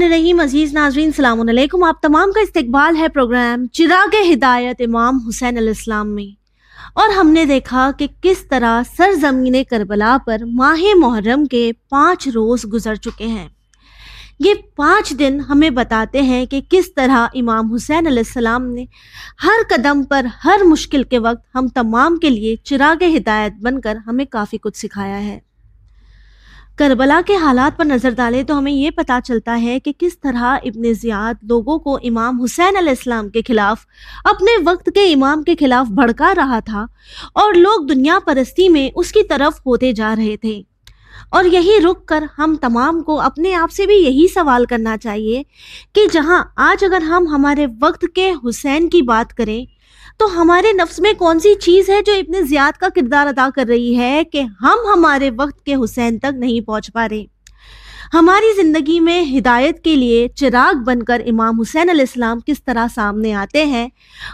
الرحمن الرحیم، عزیز ناظرین السلام علیکم۔ آپ تمام کا استقبال ہے پروگرام چراغ ہدایت امام حسین علیہ السلام میں۔ اور ہم نے دیکھا کہ کس طرح سرزمین کربلا پر ماہ محرم کے پانچ روز گزر چکے ہیں۔ یہ پانچ دن ہمیں بتاتے ہیں کہ کس طرح امام حسین علیہ السلام نے ہر قدم پر ہر مشکل کے وقت ہم تمام کے لیے چراغ ہدایت بن کر ہمیں کافی کچھ سکھایا ہے۔ کربلا کے حالات پر نظر ڈالیں تو ہمیں یہ پتہ چلتا ہے کہ کس طرح ابن زیاد لوگوں کو امام حسین علیہ السلام کے خلاف، اپنے وقت کے امام کے خلاف بھڑکا رہا تھا اور لوگ دنیا پرستی میں اس کی طرف ہوتے جا رہے تھے۔ اور یہی رک کر ہم تمام کو اپنے آپ سے بھی یہی سوال کرنا چاہیے کہ جہاں آج اگر ہم ہمارے وقت کے حسین کی بات کریں تو ہمارے نفس میں کون سی چیز ہے جو ابن زیاد کا کردار ادا کر رہی ہے کہ ہم ہمارے وقت کے حسین تک نہیں پہنچ پا رہے؟ ہماری زندگی میں ہدایت کے لیے چراغ بن کر امام حسین علیہ السلام کس طرح سامنے آتے ہیں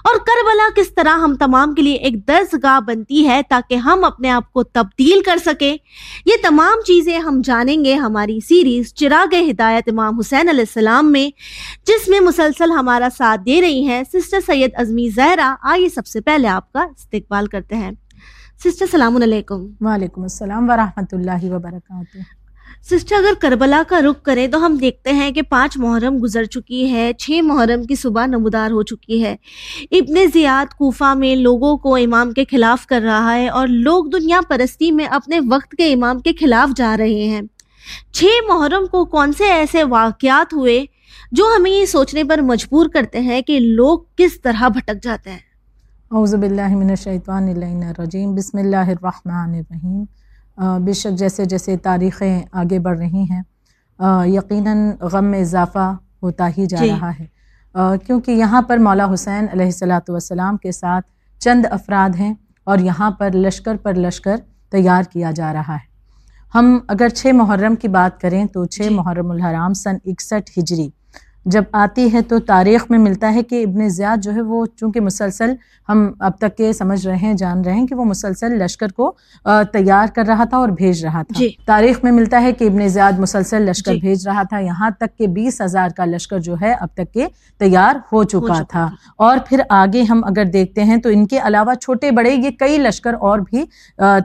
اور کربلا کس طرح ہم تمام کے لیے ایک درس گاہ بنتی ہے تاکہ ہم اپنے آپ کو تبدیل کر سکیں، یہ تمام چیزیں ہم جانیں گے ہماری سیریز چراغ ہدایت امام حسین علیہ السلام میں، جس میں مسلسل ہمارا ساتھ دے رہی ہیں سسٹر سید ازمی زہرا۔ آئیے سب سے پہلے آپ کا استقبال کرتے ہیں۔ سسٹر السلام علیکم۔ وعلیکم السلام ورحمۃ اللہ وبرکاتہ۔ سسٹر اگر کربلا کا رخ کریں تو ہم دیکھتے ہیں کہ پانچ محرم گزر چکی ہے، چھ محرم کی صبح نمودار ہو چکی ہے۔ ابن زیاد کوفہ میں لوگوں کو امام کے خلاف کر رہا ہے اور لوگ دنیا پرستی میں اپنے وقت کے امام کے خلاف جا رہے ہیں۔ چھ محرم کو کون سے ایسے واقعات ہوئے جو ہمیں یہ سوچنے پر مجبور کرتے ہیں کہ لوگ کس طرح بھٹک جاتے ہیں؟ اعوذ باللہ من الشیطان الرجیم، بسم اللہ الرحمن الرحیم۔ بے شک جیسے جیسے تاریخیں آگے بڑھ رہی ہیں یقیناً غم میں اضافہ ہوتا ہی جا جی۔ رہا ہے۔ کیونکہ یہاں پر مولا حسین علیہ السلاۃ والسلام کے ساتھ چند افراد ہیں اور یہاں پر لشکر پر لشکر تیار کیا جا رہا ہے۔ ہم اگر چھ محرم کی بات کریں تو چھ جی۔ محرم الحرام سن اکسٹھ ہجری جب آتی ہے تو تاریخ میں ملتا ہے کہ ابن زیاد جو ہے وہ چونکہ مسلسل ہم اب تک کے سمجھ رہے ہیں جان رہے ہیں کہ وہ مسلسل لشکر کو تیار کر رہا تھا اور بھیج رہا تھا۔ جی۔ تاریخ میں ملتا ہے کہ ابن زیاد مسلسل لشکر جی۔ بھیج رہا تھا۔ یہاں تک کہ بیس ہزار کا لشکر جو ہے اب تک کے تیار ہو چکا تھا۔ اور پھر آگے ہم اگر دیکھتے ہیں تو ان کے علاوہ چھوٹے بڑے یہ کئی لشکر اور بھی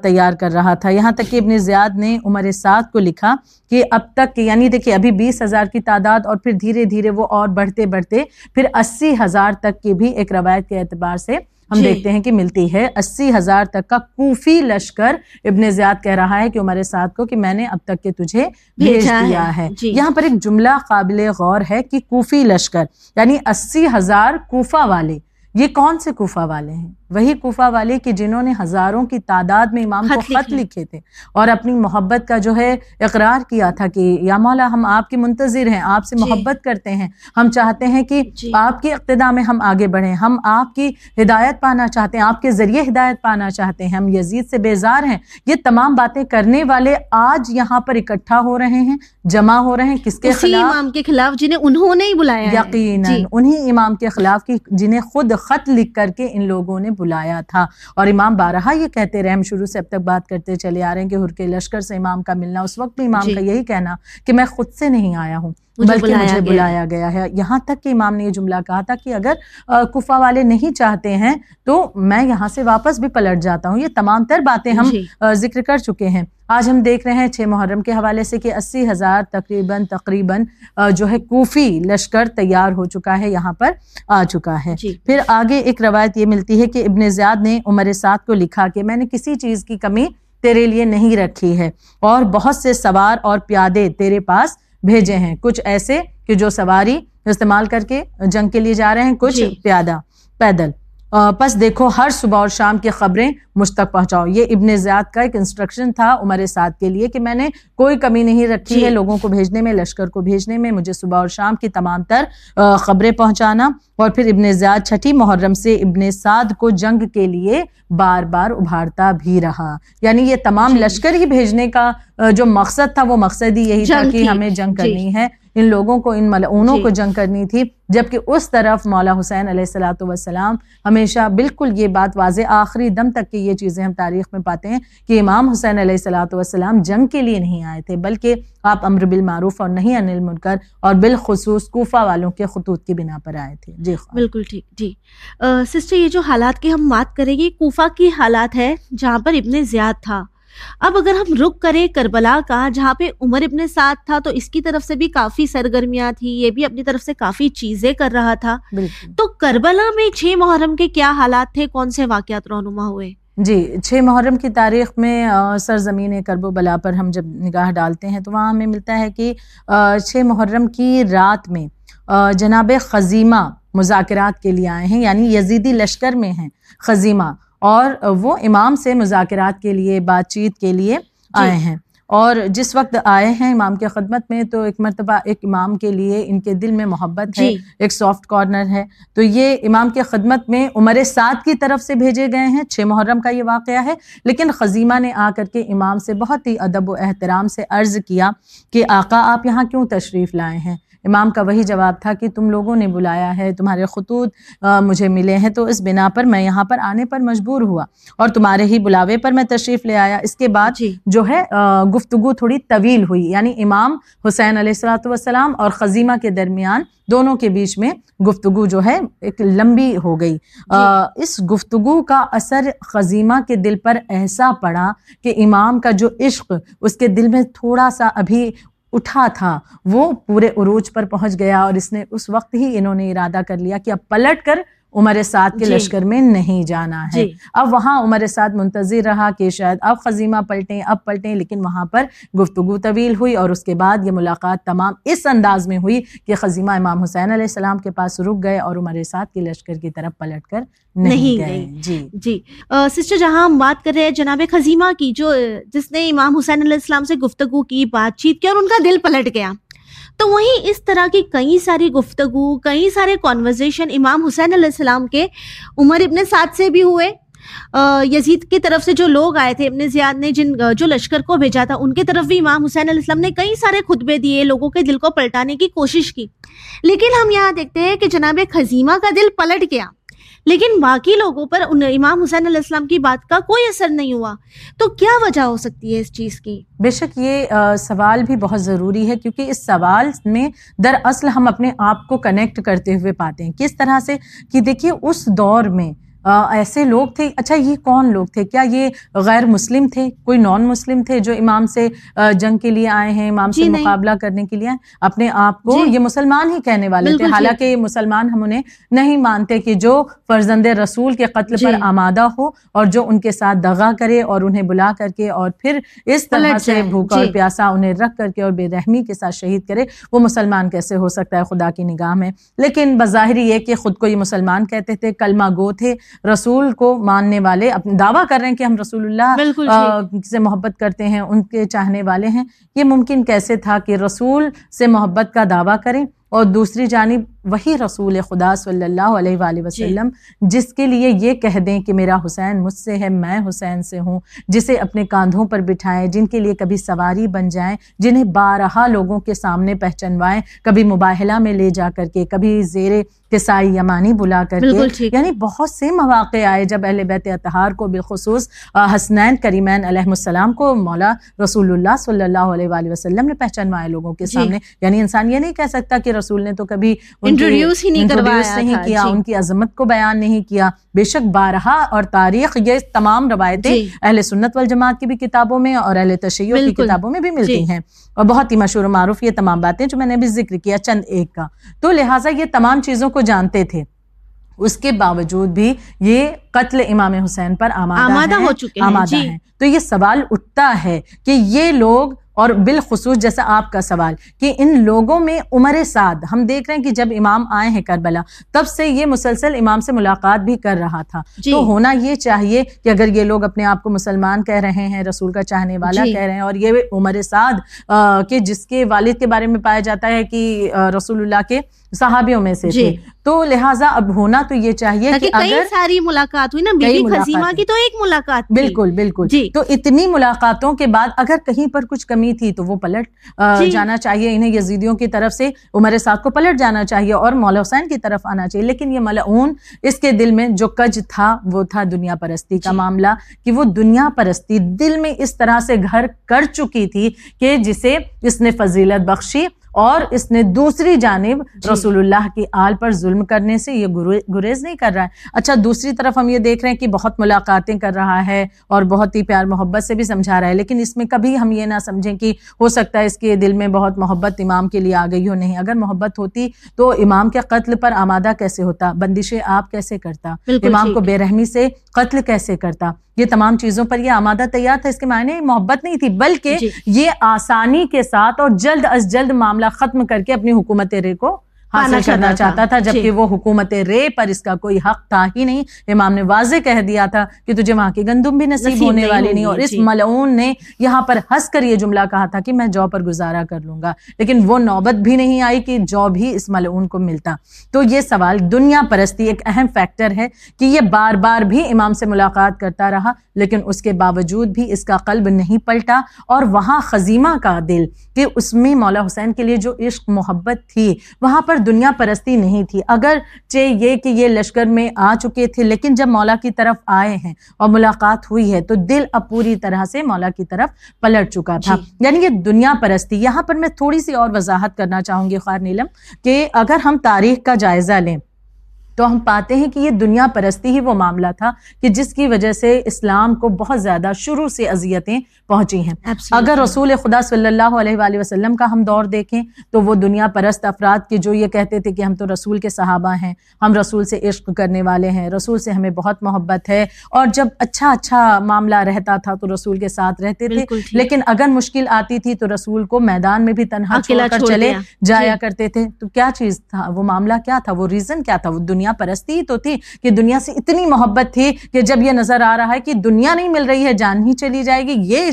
تیار کر رہا تھا۔ یہاں تک کہ ابن زیاد نے عمر سعد کو لکھا کہ اب تک یعنی دیکھیے ابھی بیس ہزار کی تعداد اور پھر دھیرے دھیرے وہ اور بڑھتے بڑھتے پھر اسی ہزار تک کی بھی ایک روایت کے اعتبار سے ہم جی۔ دیکھتے ہیں کہ ملتی ہے۔ اسی ہزار تک کا کوفی لشکر ابن زیاد کہہ رہا ہے کہ عمر سعد کو کہ میں نے اب تک کے تجھے بھیج دیا ہے۔ جی۔ یہاں پر ایک جملہ قابل غور ہے کہ کوفی لشکر یعنی اسی ہزار کوفہ والے یہ کون سے کوفہ والے ہیں؟ وہی کوفہ والے کہ جنہوں نے ہزاروں کی تعداد میں امام کو خط لکھے تھے۔ اور اپنی محبت کا جو ہے اقرار کیا تھا کہ یا مولا ہم آپ کی منتظر ہیں آپ سے جی۔ محبت کرتے ہیں۔ ہم چاہتے ہیں کہ جی۔ آپ کی اقتدا میں ہم آگے بڑھیں۔ ہم آپ کی ہدایت پانا چاہتے ہیں آپ کے ذریعے ہدایت پانا چاہتے ہیں۔ ہم یزید سے بیزار ہیں۔ یہ تمام باتیں کرنے والے آج یہاں پر اکٹھا ہو رہے ہیں جمع ہو رہے ہیں۔ کس کے خلاف؟ امام کے خلاف جنہیں انہوں نے ہی بلایا یقیناً جی۔ انہی امام کے خلاف کی جنہیں خود خط لکھ کر کے ان لوگوں نے بلایا تھا۔ اور امام بارہا یہ کہتے رہے ہم شروع سے اب تک بات کرتے چلے آ رہے ہیں کہ ہر کے لشکر سے امام کا ملنا۔ اس وقت بھی امام جی۔ کا یہی کہنا کہ میں خود سے نہیں آیا ہوں بلکہ مجھے بلایا گیا ہے۔ یہاں تک کہ امام نے یہ جملہ کہا تھا کہ اگر کفا والے نہیں چاہتے ہیں تو میں یہاں سے واپس بھی پلٹ جاتا ہوں۔ یہ تمام تر باتیں ہم جی۔ ذکر کر چکے ہیں۔ آج ہم دیکھ رہے ہیں چھ محرم کے حوالے سے کہ اسی ہزار تقریباً تقریباً جو ہے کوفی لشکر تیار ہو چکا ہے یہاں پر آ چکا ہے۔ جی۔ پھر آگے ایک روایت یہ ملتی ہے کہ ابن زیاد نے عمر سعد کو لکھا کہ میں نے کسی چیز کی کمی تیرے لیے نہیں رکھی ہے اور بہت سے سوار اور پیادے تیرے پاس بھیجے ہیں۔ کچھ ایسے کہ جو سواری استعمال کر کے جنگ کے لیے جا رہے ہیں کچھ جی۔ پیادہ پیدل۔ پس دیکھو ہر صبح اور شام کی خبریں مجھ تک پہنچاؤ۔ یہ ابن زیاد کا ایک انسٹرکشن تھا عمر سعد کے لیے کہ میں نے کوئی کمی نہیں رکھی جی۔ ہے لوگوں کو بھیجنے میں لشکر کو بھیجنے میں مجھے صبح اور شام کی تمام تر خبریں پہنچانا۔ اور پھر ابن زیاد چھٹی محرم سے ابن سعد کو جنگ کے لیے بار بار ابھارتا بھی رہا۔ یعنی یہ تمام جی۔ لشکر ہی بھیجنے کا جو مقصد تھا وہ مقصد ہی یہی تھا کہ ہمیں جنگ جی۔ کرنی ہے۔ ان لوگوں کو ان ملعونوں جی۔ کو جنگ کرنی تھی جبکہ اس طرف مولا حسین علیہ السلاۃ والسلام ہمیشہ بالکل یہ بات واضح آخری دم تک کہ یہ چیزیں ہم تاریخ میں پاتے ہیں کہ امام حسین علیہ السلاۃ والسلام جنگ کے لیے نہیں آئے تھے بلکہ آپ امر بالمعروف اور نہیں انل منکر اور بالخصوص کوفہ والوں کے خطوط کی بنا پر آئے تھے۔ جی بالکل ٹھیک جی۔ سسٹر یہ جو حالات کی ہم بات کریں گے کوفہ کی حالات ہے جہاں پر ابن زیاد تھا۔ اب اگر ہم رک کریں کربلا کا جہاں پہ عمر ابن سعد تھا تو اس کی طرف سے بھی کافی سرگرمیاں تھی یہ بھی اپنی طرف سے کافی چیزیں کر رہا تھا۔ بالکل۔ تو کربلا میں چھ محرم کے کیا حالات تھے؟ کون سے واقعات رونما ہوئے؟ جی چھ محرم کی تاریخ میں سرزمین کرب و بلا پر ہم جب نگاہ ڈالتے ہیں تو وہاں ہمیں ملتا ہے کہ چھ محرم کی رات میں جناب خزیمہ مذاکرات کے لیے آئے ہیں یعنی یزیدی لشکر میں ہیں خزیمہ۔ اور وہ امام سے مذاکرات کے لیے بات چیت کے لیے آئے ہیں۔ اور جس وقت آئے ہیں امام کے خدمت میں تو ایک مرتبہ ایک امام کے لیے ان کے دل میں محبت ہے جی۔ ایک سافٹ کارنر ہے۔ تو یہ امام کے خدمت میں عمر سعد کی طرف سے بھیجے گئے ہیں۔ چھ محرم کا یہ واقعہ ہے۔ لیکن خزیمہ نے آ کر کے امام سے بہت ہی ادب و احترام سے عرض کیا کہ آقا آپ یہاں کیوں تشریف لائے ہیں؟ امام کا وہی جواب تھا کہ تم لوگوں نے بلایا ہے تمہارے خطوط مجھے ملے ہیں تو اس بنا پر میں یہاں پر آنے پر مجبور ہوا۔ اور تمہارے ہی بلاوے پر میں تشریف لے آیا۔ اس کے بعد جی۔ جو ہے گفتگو تھوڑی طویل ہوئی۔ یعنی امام حسین علیہ السلاۃ والسلام اور خزیمہ کے درمیان دونوں کے بیچ میں گفتگو جو ہے ایک لمبی ہو گئی۔ آ، اس گفتگو کا اثر خزیمہ کے دل پر ایسا پڑا کہ امام کا جو عشق اس کے دل میں تھوڑا سا ابھی اٹھا تھا۔ وہ پورے عروج پر پہنچ گیا اور اس نے اس وقت ہی انہوں نے ارادہ کر لیا کہ اب پلٹ کر عمر سعد کے جی۔ لشکر میں نہیں جانا ہے۔ جی۔ اب وہاں عمر سعد منتظر رہا کہ شاید اب خزیمہ پلٹیں اب پلٹیں لیکن وہاں پر گفتگو طویل ہوئی اور اس کے بعد یہ ملاقات تمام اس انداز میں ہوئی کہ خزیمہ امام حسین علیہ السلام کے پاس رک گئے اور عمر سعد کے لشکر کی طرف پلٹ کر نہیں, نہیں گئے۔ گئے۔ جی۔ جی۔ سسٹر جہاں ہم بات کر رہے ہیں جناب خزیمہ کی جو جس نے امام حسین علیہ السلام سے گفتگو کی بات چیت کی اور ان کا دل پلٹ گیا۔ تو وہیں اس طرح کی کئی ساری گفتگو، کئی سارے کانورزیشن امام حسین علیہ السلام کے عمر ابن سعد سے بھی ہوئے۔ یزید کی طرف سے جو لوگ آئے تھے، ابن زیاد نے جن، جو لشکر کو بھیجا تھا، ان کی طرف بھی امام حسین علیہ السلام نے کئی سارے خطبے دیے، لوگوں کے دل کو پلٹانے کی کوشش کی۔ لیکن ہم یہاں دیکھتے ہیں کہ جناب خزیمہ کا دل پلٹ گیا۔ لیکن باقی لوگوں پر ان امام حسین علیہ السلام کی بات کا کوئی اثر نہیں ہوا۔ تو کیا وجہ ہو سکتی ہے اس چیز کی؟ بے شک یہ سوال بھی بہت ضروری ہے کیونکہ اس سوال میں دراصل ہم اپنے آپ کو کنیکٹ کرتے ہوئے پاتے ہیں۔ کس طرح سے؟ کہ دیکھیے، اس دور میں ایسے لوگ تھے اچھا یہ کون لوگ تھے کیا یہ غیر مسلم تھے کوئی نان مسلم تھے جو امام سے جنگ کے لیے آئے ہیں امام جی سے۔ مقابلہ کرنے کے لیے اپنے آپ کو جی۔ یہ مسلمان ہی کہنے والے تھے جی۔ حالانکہ یہ مسلمان ہم انہیں نہیں مانتے کہ جو فرزند رسول کے قتل۔ پر آمادہ ہو اور جو ان کے ساتھ دغا کرے اور انہیں بلا کر کے اور پھر اس طرح سے بھوکا اور۔ پیاسا انہیں رکھ کر کے اور بے رحمی کے ساتھ شہید کرے وہ مسلمان کیسے ہو سکتا ہے خدا کی نگاہ میں لیکن بظاہر یہ کہ خود کو یہ مسلمان کہتے تھے کلمہ گو تھے رسول کو ماننے والے دعویٰ کر رہے ہیں کہ ہم رسول اللہ سے محبت کرتے ہیں ان کے چاہنے والے ہیں۔ یہ ممکن کیسے تھا کہ رسول سے محبت کا دعویٰ کریں؟ اور دوسری جانب وہی رسول خدا صلی اللہ علیہ وآلہ وسلم جس کے لیے یہ کہہ دیں کہ میرا حسین مجھ سے ہے میں حسین سے ہوں جسے اپنے کاندھوں پر بٹھائیں جن کے لیے کبھی سواری بن جائیں جنہیں بارہا لوگوں کے سامنے پہچنوائیں کبھی مباہلہ میں لے جا کر کے کبھی زیر کسائی یمانی بلا کر کے۔ یعنی بہت سے مواقع آئے جب اہل بیت اطہار کو بالخصوص حسنین کریمین علیہ السلام کو مولا رسول اللہ صلی اللہ علیہ وآلہ وسلم نے پہچانوائے لوگوں کے جی۔ سامنے یعنی انسان یہ نہیں کہہ سکتا کہ رسول نے تو کبھی ان کی- Introduce ہی نہیں کروایا نہیں کیا جی۔ ان کی عظمت کو بیان نہیں کیا بے شک بارہا اور تاریخ یہ تمام روایتیں جی۔ اہل سنت والجماعت کی بھی کتابوں میں اور اہل تشیع کی۔ کتابوں میں بھی ملتی جی۔ ہیں اور بہت ہی مشہور و معروف یہ تمام باتیں جو میں نے بھی ذکر کیا چند ایک کا تو لہٰذا یہ تمام چیزوں کو جانتے تھے اس کے باوجود بھی یہ قتل امام حسین پر آمادہ, آمادہ ہیں ہو چکے ہیں، آمادہ جی۔ ہیں تو یہ سوال اٹھتا ہے کہ یہ لوگ اور بالخصوص جیسا آپ کا سوال کہ ان لوگوں میں عمر سعد ہم دیکھ رہے ہیں کہ جب امام آئے ہیں کربلا تب سے یہ مسلسل امام سے ملاقات بھی کر رہا تھا جی۔ تو ہونا یہ چاہیے کہ اگر یہ لوگ اپنے آپ کو مسلمان کہہ رہے ہیں رسول کا چاہنے والا جی۔ کہہ رہے ہیں اور یہ عمر سعد کہ جس کے والد کے بارے میں پایا جاتا ہے کہ رسول اللہ کے صحابیوں میں سے جی۔ تھے تو لہٰذا اب ہونا تو یہ چاہیے کہ اگر ساری ملاقات ہوئی نا بیوی۔ خزیمہ کی تو ایک ملاقات۔ بالکل بالکل جی۔ تو اتنی ملاقاتوں کے بعد اگر کہیں پر کچھ کمی تھی تو وہ پلٹ جی۔ جانا چاہیے انہیں یزیدیوں کی طرف سے عمر سعد کو پلٹ جانا چاہیے اور مولا حسین کی طرف آنا چاہیے لیکن یہ ملعون اس کے دل میں جو کج تھا وہ تھا دنیا پرستی کا۔ معاملہ کہ وہ دنیا پرستی دل میں اس طرح سے گھر کر چکی تھی کہ جسے اس نے فضیلت بخشی اور اس نے دوسری جانب جی۔ رسول اللہ کی آل پر ظلم کرنے سے یہ گریز نہیں کر رہا ہے۔ اچھا دوسری طرف ہم یہ دیکھ رہے ہیں کہ بہت ملاقاتیں کر رہا ہے اور بہت ہی پیار محبت سے بھی سمجھا رہا ہے لیکن اس میں کبھی ہم یہ نہ سمجھیں کہ ہو سکتا ہے اس کے دل میں بہت محبت امام کے لیے آ گئی ہو۔ نہیں اگر محبت ہوتی تو امام کے قتل پر آمادہ کیسے ہوتا؟ بندشیں آپ کیسے کرتا؟ امام کو بے رحمی سے قتل کیسے کرتا؟ یہ تمام چیزوں پر یہ آمادہ تیار تھا اس کے معنی محبت نہیں تھی بلکہ جی۔ یہ آسانی کے ساتھ اور جلد از جلد معاملہ ختم کر کے اپنی حکومت رے کو حاصل پانا کرنا چاہتا تھا۔ جبکہ۔ وہ حکومت رے پر اس کا کوئی حق تھا ہی نہیں امام نے واضح کہہ دیا تھا کہ تجھے وہاں کی گندم بھی نصیب ہونے والی نہیں اور اس جی۔ ملعون نے یہاں پر ہنس کر یہ جملہ کہا تھا کہ میں جو پر گزارا کر لوں گا لیکن وہ نوبت بھی نہیں آئی کہ جو بھی اس ملعون کو ملتا تو یہ سوال دنیا پرستی ایک اہم فیکٹر ہے کہ یہ بار بار بھی امام سے ملاقات کرتا رہا لیکن اس کے باوجود بھی اس کا قلب نہیں پلٹا اور وہاں خزیمہ کا دل کہ اس میں مولا حسین کے لیے جو عشق محبت تھی وہاں پر دنیا پرستی نہیں تھی۔ اگر یہ کہ یہ لشکر میں آ چکے تھے لیکن جب مولا کی طرف آئے ہیں اور ملاقات ہوئی ہے تو دل اب پوری طرح سے مولا کی طرف پلٹ چکا تھا۔ جی۔ یعنی یہ دنیا پرستی۔ یہاں پر میں تھوڑی سی اور وضاحت کرنا چاہوں گی خوار نیلم کہ اگر ہم تاریخ کا جائزہ لیں تو ہم پاتے ہیں کہ یہ دنیا پرستی ہی وہ معاملہ تھا کہ جس کی وجہ سے اسلام کو بہت زیادہ شروع سے اذیتیں پہنچی ہیں Absolutely. اگر رسول خدا صلی اللہ علیہ وآلہ وسلم کا ہم دور دیکھیں تو وہ دنیا پرست افراد کے جو یہ کہتے تھے کہ ہم تو رسول کے صحابہ ہیں ہم رسول سے عشق کرنے والے ہیں رسول سے ہمیں بہت محبت ہے اور جب اچھا اچھا معاملہ رہتا تھا تو رسول کے ساتھ رہتے تھے۔ لیکن اگر مشکل آتی تھی تو رسول کو میدان میں بھی تنہا چھوڑ کر چھوڑ چلے۔ جایا جی۔ کرتے تھے تو کیا چیز تھا وہ معاملہ کیا تھا وہ ریزن کیا تھا وہ دنیا پرستی ہی تو تھی کہ دنیا سے اتنی محبت تھی کہ جب یہ نظر آ رہا ہے کہ دنیا نہیں مل رہی ہے جان ہی چلی جائے گی یہ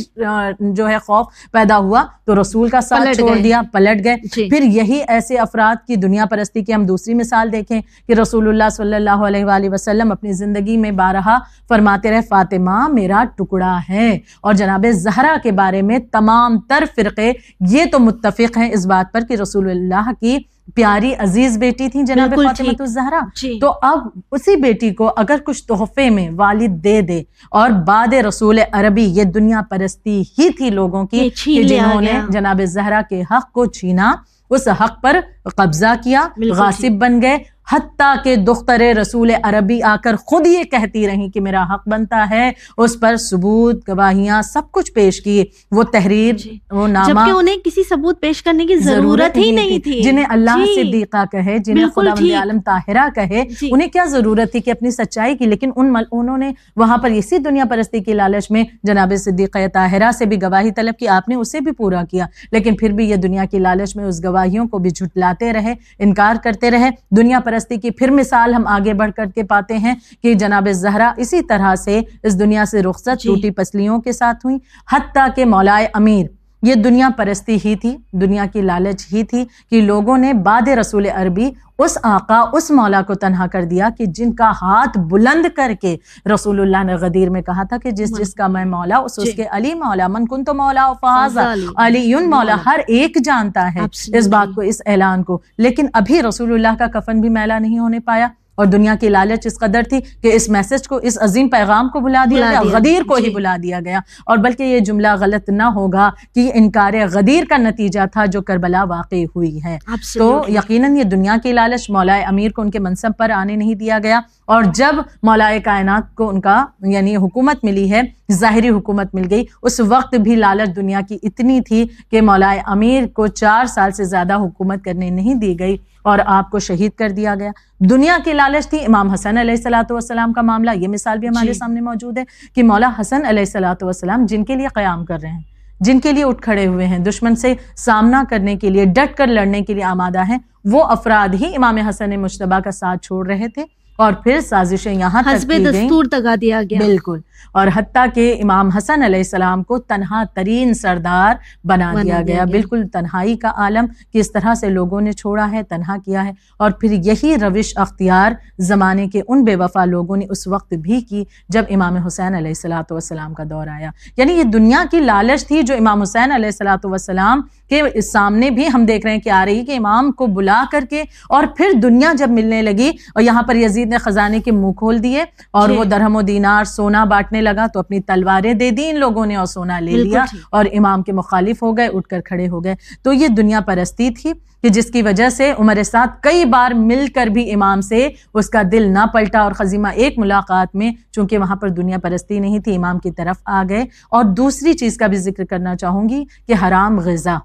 جو ہے خوف پیدا ہوا تو رسول کا ساتھ چھوڑ۔ دیا پلٹ گئے جی۔ پھر یہی ایسے افراد کی دنیا پرستی کی ہم دوسری مثال دیکھیں کہ رسول اللہ صلی اللہ علیہ وآلہ وسلم اپنی زندگی میں بارہا فرماتے رہے فاطمہ میرا ٹکڑا ہے اور جناب زہرا کے بارے میں تمام تر فرقے یہ تو متفق ہیں اس بات پر کہ رسول اللہ کی پیاری عزیز بیٹی تھی جناب فاطمہ ٹھیک۔ الزہرا جی۔ تو اب اسی بیٹی کو اگر کچھ تحفے میں والد دے دے اور بعد رسول عربی یہ دنیا پرستی ہی تھی لوگوں کی کہ جنہوں نے۔ جناب زہرا کے حق کو چھینا اس حق پر قبضہ کیا غاصب بن گئے حتیٰ کہ دختر رسول عربی آ کر خود یہ کہتی رہی کہ میرا حق بنتا ہے اس پر ثبوت گواہیاں سب کچھ پیش کیے وہ تحریر جی۔ وہ نامہ جبکہ انہیں کسی ثبوت پیش کرنے کی ضرورت ہی نہیں تھی جنہیں اللہ جی۔ صدیقہ کہے جنہیں خدا۔ عالم طاہرہ کہے جی۔ انہیں کیا ضرورت تھی کہ اپنی سچائی کی لیکن ان مل... انہوں نے وہاں پر اسی دنیا پرستی کی لالچ میں جناب صدیقہ طاہرہ سے بھی گواہی طلب کی آپ نے اسے بھی پورا کیا لیکن پھر بھی یہ دنیا کی لالچ میں اس گواہیوں کو بھی جھٹلاتے رہے انکار کرتے رہے دنیا پرستی کی پھر مثال ہم آگے بڑھ کر کے پاتے ہیں کہ جناب زہرا اسی طرح سے اس دنیا سے رخصت جی۔ ٹوٹی پسلیوں کے ساتھ ہوئی حتیٰ کہ مولائے امیر یہ دنیا پرستی ہی تھی دنیا کی لالچ ہی تھی کہ لوگوں نے بعد رسول عربی اس آقا اس مولا کو تنہا کر دیا کہ جن کا ہاتھ بلند کر کے رسول اللہ نے غدیر میں کہا تھا کہ جس جس کا میں مولا اس اس جی۔ کے علی مولا من کن تو مولا فہذا علی۔ مولا ہر ایک جانتا ہے. اس بات کو اس اعلان کو لیکن ابھی رسول اللہ کا کفن بھی میلا نہیں ہونے پایا اور دنیا کی لالچ اس قدر تھی کہ اس میسج کو اس عظیم پیغام کو بلا دیا گیا غدیر کو ہی جی۔ بلا دیا گیا اور بلکہ یہ جملہ غلط نہ ہوگا کہ یہ انکار غدیر کا نتیجہ تھا جو کربلا واقع ہوئی ہے تو. یقیناً یہ دنیا کی لالچ مولائے امیر کو ان کے منصب پر آنے نہیں دیا گیا اور جب مولائے کائنات کو ان کا یعنی حکومت ملی ہے ظاہری حکومت مل گئی اس وقت بھی لالچ دنیا کی اتنی تھی کہ مولائے امیر کو چار سال سے زیادہ حکومت کرنے نہیں دی گئی اور آپ کو شہید کر دیا گیا۔ دنیا کی لالچ تھی۔ امام حسن علیہ السلاۃ والسلام کا معاملہ یہ مثال بھی ہمارے جی۔ سامنے موجود ہے کہ مولا حسن علیہ السلاۃ والسلام جن کے لیے قیام کر رہے ہیں جن کے لیے اٹھ کھڑے ہوئے ہیں دشمن سے سامنا کرنے کے لیے ڈٹ کر لڑنے کے لیے آمادہ ہیں وہ افراد ہی امام حسن مشتبہ کا ساتھ چھوڑ رہے تھے۔ اور پھر سازشیں یہاں تک حسب کی گئیں۔ دستور تگا دیا گیا۔ بالکل۔ اور حتیٰ کہ امام حسن علیہ السلام کو تنہا ترین سردار بنا دیا گیا۔ بالکل تنہائی کا عالم کس طرح سے لوگوں نے چھوڑا ہے تنہا کیا ہے۔ اور پھر یہی روش اختیار زمانے کے ان بے وفا لوگوں نے اس وقت بھی کی جب امام حسین علیہ السلاۃ والسلام کا دور آیا۔ یعنی یہ دنیا کی لالچ تھی جو امام حسین علیہ السلاۃ والسلام کے سامنے بھی ہم دیکھ رہے ہیں کہ آ رہی کہ امام کو بلا کر کے اور پھر دنیا جب ملنے لگی اور یہاں پر یزید نے خزانے کے منہ کھول دیے اور وہ درہم و دینار سونا بانٹنے لگا تو اپنی تلواریں دے دی ان لوگوں نے اور سونا لے لیا اور امام کے مخالف ہو گئے اٹھ کر کھڑے ہو گئے۔ تو یہ دنیا پرستی تھی کہ جس کی وجہ سے عمر ساتھ کئی بار مل کر بھی امام سے اس کا دل نہ پلٹا اور خزیمہ ایک ملاقات میں چونکہ وہاں پر دنیا پرستی نہیں تھی امام کی طرف آ گئے۔ اور دوسری چیز کا بھی ذکر کرنا چاہوں گی کہ حرام غذا۔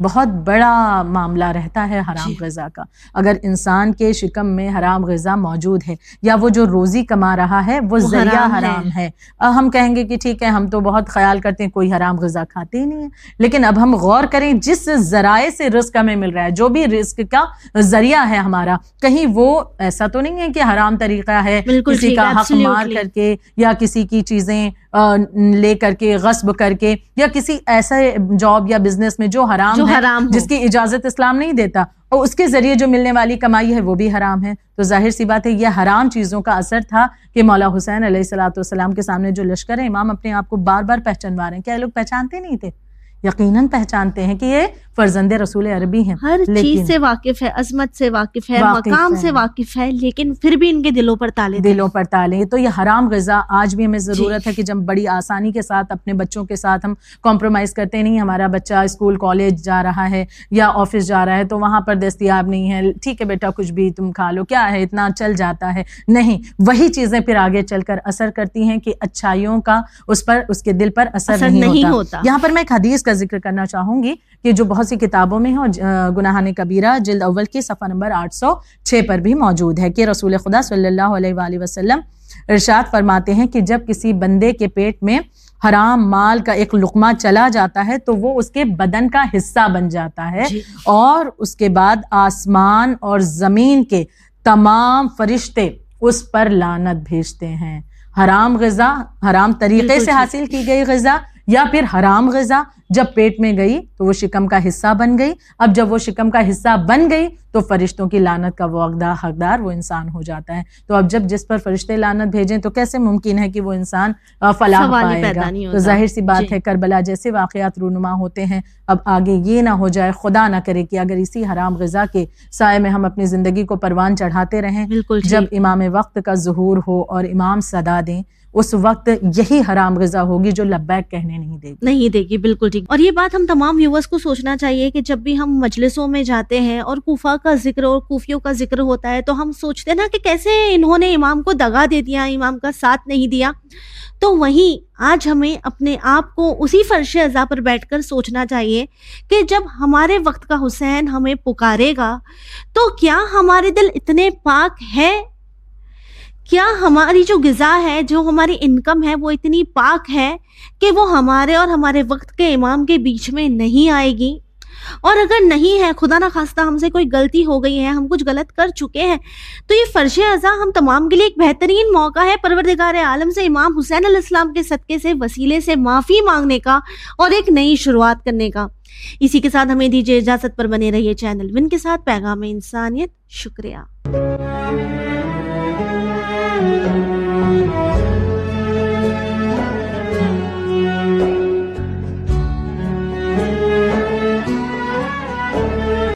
بہت بڑا معاملہ رہتا ہے حرام جی۔ غذا کا۔ اگر انسان کے شکم میں حرام غذا موجود ہے یا وہ جو روزی کما رہا ہے وہ ذریعہ حرام ہے۔ ہم کہیں گے کہ ٹھیک ہے ہم تو بہت خیال کرتے ہیں کوئی حرام غذا کھاتے ہی نہیں ہے۔ لیکن اب ہم غور کریں جس ذرائع سے رزق ہمیں مل رہا ہے جو بھی رزق کا ذریعہ ہے ہمارا کہیں وہ ایسا تو نہیں ہے کہ حرام طریقہ ہے کسی کا حق مار کر کے یا کسی کی چیزیں لے کر کے غصب کر کے یا کسی ایسے جاب یا بزنس میں جو حرام حرام جس کی اجازت اسلام نہیں دیتا اور اس کے ذریعے جو ملنے والی کمائی ہے وہ بھی حرام ہے۔ تو ظاہر سی بات ہے یہ حرام چیزوں کا اثر تھا کہ مولا حسین علیہ السلاۃ والسلام کے سامنے جو لشکر ہے امام اپنے آپ کو بار بار پہچانوا رہے ہیں۔ کیا لوگ پہچانتے نہیں تھے؟ یقیناً پہچانتے ہیں کہ یہ فرزند رسول عربی ہیں۔ ہر چیز سے واقف ہے عظمت سے واقف ہے مقام سے واقف ہے لیکن پھر بھی ان کے دلوں پر تالے دلوں پر تالے۔ تو یہ حرام غذا آج بھی ہمیں ضرورت جی۔ ہے کہ جب بڑی آسانی کے ساتھ اپنے بچوں کے ساتھ ہم کمپرومائز کرتے نہیں ہمارا بچہ اسکول کالج جا رہا ہے یا آفس جا رہا ہے تو وہاں پر دستیاب نہیں ہے۔ ٹھیک ہے بیٹا کچھ بھی تم کھا لو کیا ہے؟ اتنا چل جاتا ہے۔ نہیں وہی چیزیں پھر آگے چل کر اثر کرتی ہیں کہ اچھائیوں کا اس پر اس کے دل پر اثر نہیں ہوتا۔ یہاں پر میں ایک حدیث کا ذکر کرنا چاہوں گی کہ جو بہت سی کتابوں میں ہے اور گناہان کبیرہ جلد اول کی صفحہ نمبر آٹھ سو چھ پر بھی موجود ہے کہ رسول خدا صلی اللہ علیہ وآلہ وسلم ارشاد فرماتے ہیں کہ جب کسی بندے کے پیٹ میں حرام مال کا ایک لقمہ چلا جاتا ہے تو وہ اس کے بدن کا حصہ بن جاتا ہے جی۔ اور اس کے بعد آسمان اور زمین کے تمام فرشتے اس پر لانت بھیجتے ہیں حرام غذا حرام طریقے سے حاصل کی گئی غذا یا پھر حرام غذا جب پیٹ میں گئی تو وہ شکم کا حصہ بن گئی۔ اب جب وہ شکم کا حصہ بن گئی تو فرشتوں کی لانت کا وہ حقدار وہ انسان ہو جاتا ہے۔ تو اب جب جس پر فرشتے لانت بھیجیں تو کیسے ممکن ہے کہ وہ انسان فلاح پائے گا؟ تو ظاہر سی بات جی۔ ہے کربلا جیسے واقعات رونما ہوتے ہیں۔ اب آگے یہ نہ ہو جائے خدا نہ کرے کہ اگر اسی حرام غذا کے سائے میں ہم اپنی زندگی کو پروان چڑھاتے رہیں۔ بالکل جب جی۔ امام وقت کا ظہور ہو اور امام صدا دیں اس وقت یہی حرام غذا ہوگی جو لبیک کہنے نہیں دے گی۔ نہیں دے گی، بالکل ٹھیک۔ اور یہ بات ہم تمام ویورس کو سوچنا چاہیے کہ جب بھی ہم مجلسوں میں جاتے ہیں اور کوفہ کا ذکر اور کوفیوں کا ذکر ہوتا ہے تو ہم سوچتے نا کہ کیسے انہوں نے امام کو دگا دے دیا، امام کا ساتھ نہیں دیا۔ تو وہیں آج ہمیں اپنے آپ کو اسی فرش اعضا پر بیٹھ کر سوچنا چاہیے کہ جب ہمارے وقت کا حسین ہمیں پکارے گا تو کیا ہمارے دل اتنے پاک ہے کیا ہماری جو غذا ہے، جو ہماری انکم ہے، وہ اتنی پاک ہے کہ وہ ہمارے اور ہمارے وقت کے امام کے بیچ میں نہیں آئے گی؟ اور اگر نہیں ہے، خدا نہ خواستہ ہم سے کوئی غلطی ہو گئی ہے، ہم کچھ غلط کر چکے ہیں، تو یہ فرش اعضا ہم تمام کے لیے ایک بہترین موقع ہے۔ پروردگار عالم سے امام حسین علیہ السلام کے صدقے سے، وسیلے سے معافی مانگنے کا اور ایک نئی شروعات کرنے کا۔ اسی کے ساتھ ہمیں دیجیے اجازت پر بنے رہیے چینل۔ ون کے ساتھ پیغام انسانیت، شکریہ۔